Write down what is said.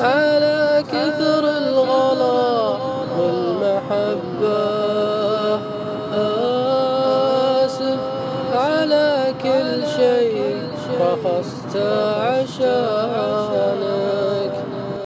على كثر الغلا والمحبة. آسف على كل شيء رخصت عشانه